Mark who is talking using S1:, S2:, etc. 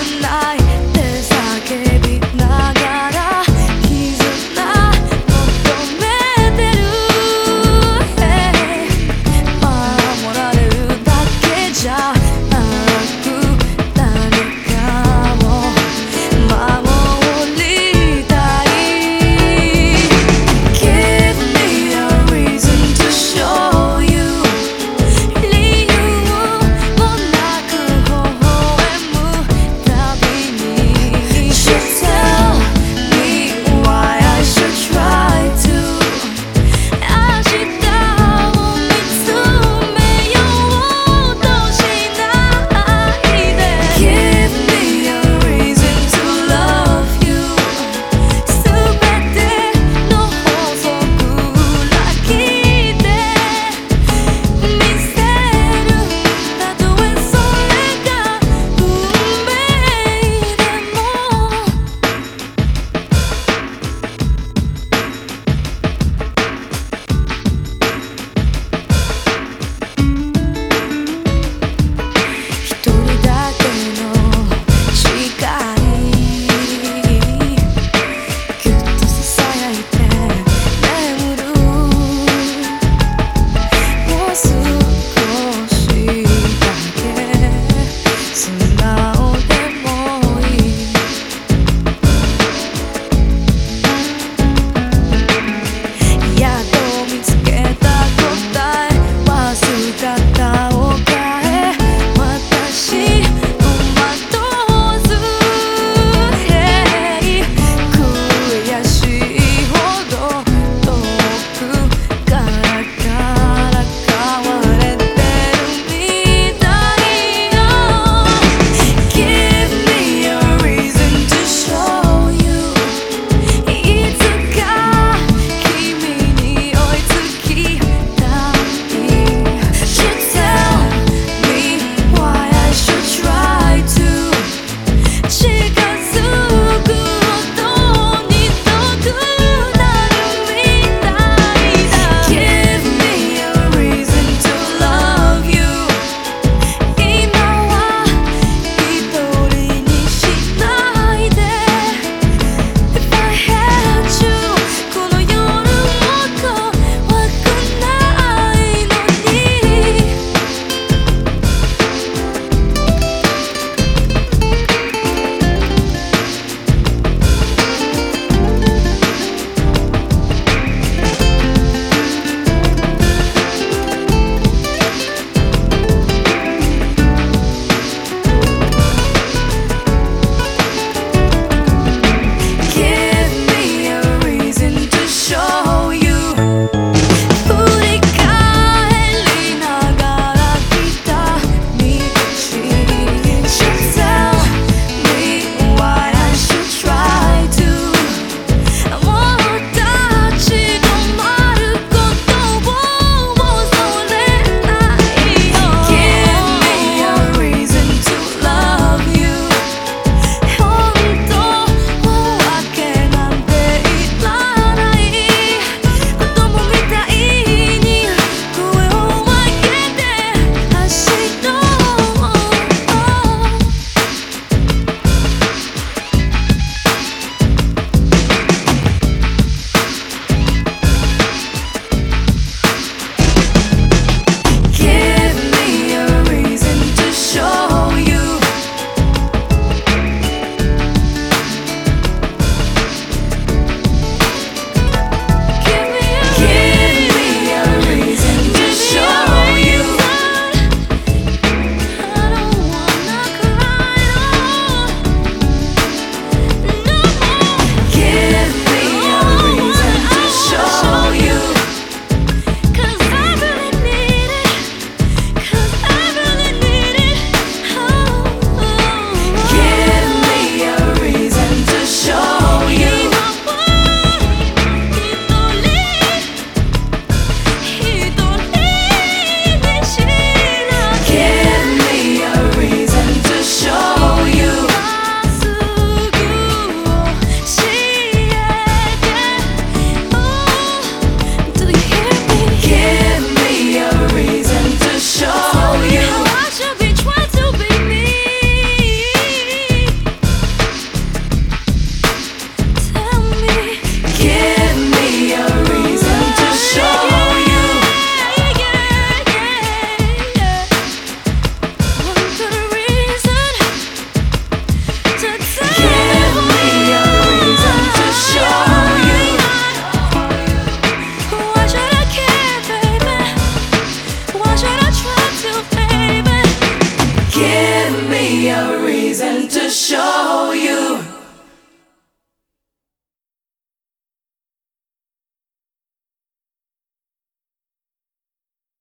S1: tonight. To show